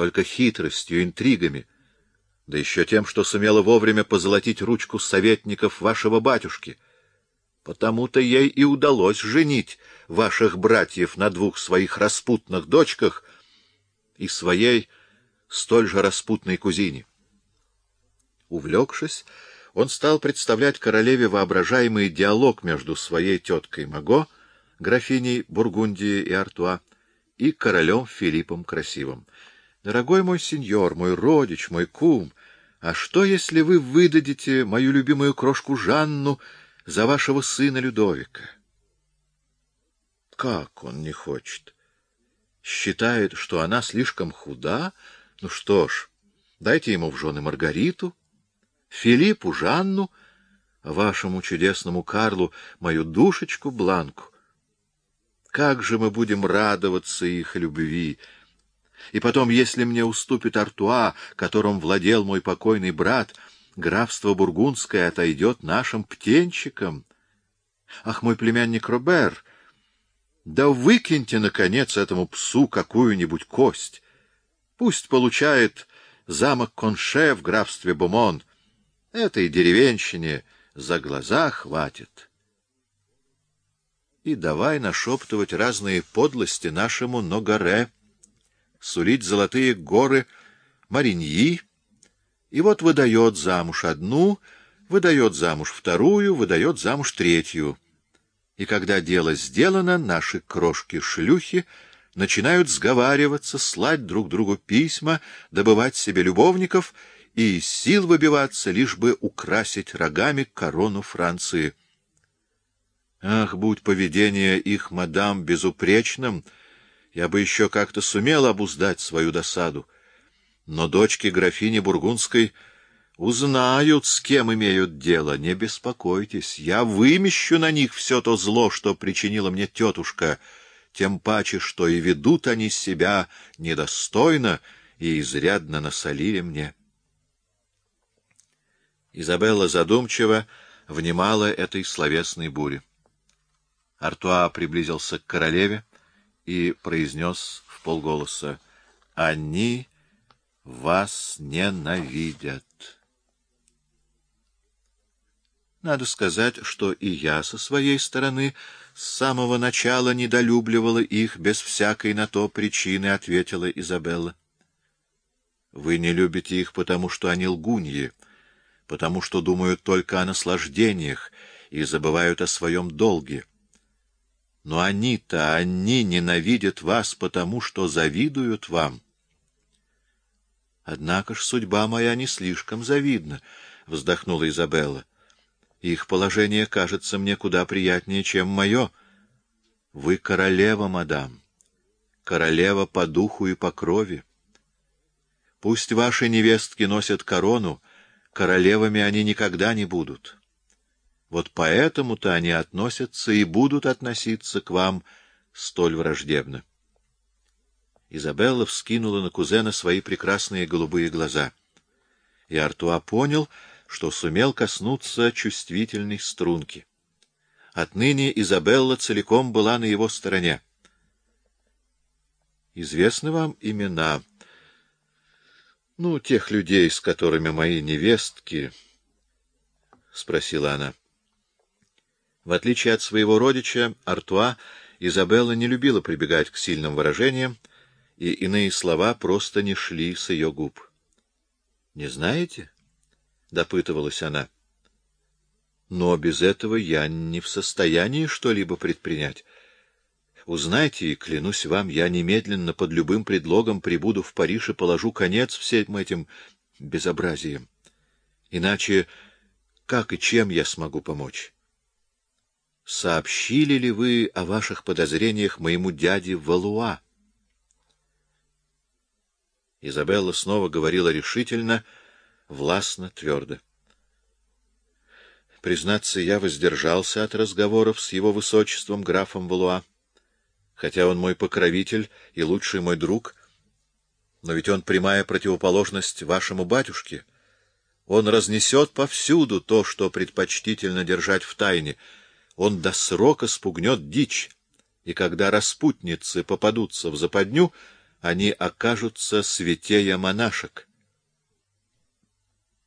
только хитростью, интригами, да еще тем, что сумела вовремя позолотить ручку советников вашего батюшки. Потому-то ей и удалось женить ваших братьев на двух своих распутных дочках и своей столь же распутной кузине. Увлекшись, он стал представлять королеве воображаемый диалог между своей теткой Маго, графиней Бургундии и Артуа, и королем Филиппом Красивым. «Дорогой мой сеньор, мой родич, мой кум, а что, если вы выдадите мою любимую крошку Жанну за вашего сына Людовика?» «Как он не хочет? Считает, что она слишком худа? Ну что ж, дайте ему в жены Маргариту». Филиппу Жанну, вашему чудесному Карлу мою душечку Бланку. Как же мы будем радоваться их любви! И потом, если мне уступит Артуа, которым владел мой покойный брат, графство Бургундское отойдет нашим птенчикам. Ах, мой племянник Робер, да выкиньте, наконец, этому псу какую-нибудь кость. Пусть получает замок Конше в графстве Бумон, Этой деревенщине за глаза хватит. И давай нашептывать разные подлости нашему Ногаре, сулить золотые горы Мариньи, и вот выдает замуж одну, выдает замуж вторую, выдает замуж третью. И когда дело сделано, наши крошки-шлюхи начинают сговариваться, слать друг другу письма, добывать себе любовников — и сил выбиваться, лишь бы украсить рогами корону Франции. Ах, будь поведение их, мадам, безупречным, я бы еще как-то сумел обуздать свою досаду. Но дочки графини Бургундской узнают, с кем имеют дело. Не беспокойтесь, я вымещу на них все то зло, что причинила мне тетушка, тем паче, что и ведут они себя недостойно и изрядно насолили мне. Изабелла задумчиво внимала этой словесной буре. Артуа приблизился к королеве и произнес в полголоса «Они вас ненавидят». Надо сказать, что и я со своей стороны с самого начала недолюбливала их без всякой на то причины, — ответила Изабелла. — Вы не любите их, потому что они лгуньи, потому что думают только о наслаждениях и забывают о своем долге. Но они-то, они ненавидят вас, потому что завидуют вам. Однако ж судьба моя не слишком завидна, — вздохнула Изабелла. Их положение кажется мне куда приятнее, чем мое. Вы королева, мадам, королева по духу и по крови. Пусть ваши невестки носят корону, королевами они никогда не будут. Вот поэтому-то они относятся и будут относиться к вам столь враждебно. Изабелла вскинула на кузена свои прекрасные голубые глаза. И Артуа понял, что сумел коснуться чувствительной струнки. Отныне Изабелла целиком была на его стороне. — Известны вам имена — Ну, тех людей, с которыми мои невестки... — спросила она. В отличие от своего родича, Артуа, Изабелла не любила прибегать к сильным выражениям, и иные слова просто не шли с ее губ. — Не знаете? — допытывалась она. — Но без этого я не в состоянии что-либо предпринять. Узнайте, и, клянусь вам, я немедленно под любым предлогом прибуду в Париж и положу конец всем этим безобразиям. Иначе как и чем я смогу помочь? Сообщили ли вы о ваших подозрениях моему дяде Валуа? Изабелла снова говорила решительно, властно, твердо. Признаться, я воздержался от разговоров с его высочеством графом Валуа хотя он мой покровитель и лучший мой друг, но ведь он прямая противоположность вашему батюшке. Он разнесет повсюду то, что предпочтительно держать в тайне. Он до срока спугнет дичь, и когда распутницы попадутся в западню, они окажутся святее монашек.